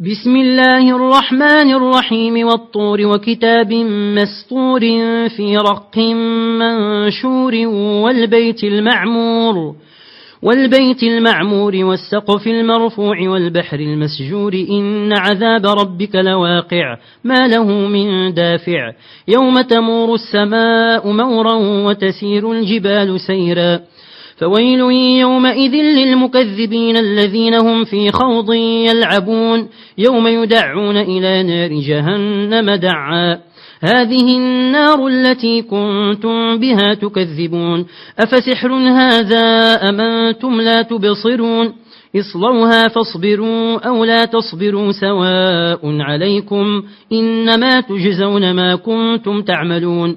بسم الله الرحمن الرحيم والطور وكتاب مسطور في رق منشور والبيت المعمور والبيت المعمور والسقف المرفوع والبحر المسجور إن عذاب ربك لواقع ما له من دافع يوم تمور السماء مورا وتسير الجبال سيرا فويل يومئذ للمكذبين الذين هم في خوض يلعبون. يوم يدعون إلى نار جهنم دعا. هذه النار التي كنتم بها تكذبون. أفسحر هذا أمنتم لا تبصرون؟ اصلوها فاصبروا أو لا تصبروا سواء عليكم. إنما تجزون ما كنتم تعملون.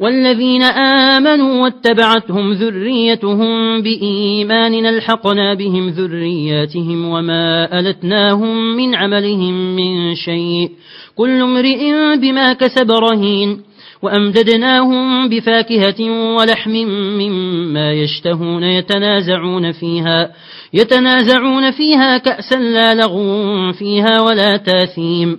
والذين آمنوا واتبعتهم ذريتهم بإيمان ألحقنا بهم ذرياتهم وما ألتناهم من عملهم من شيء. كل امرئ بما كسب رهين. وأمددناهم بفاكهة ولحم مما يشتهون يتنازعون فيها. يتنازعون فيها كأسا لا لغو فيها ولا تاثيم.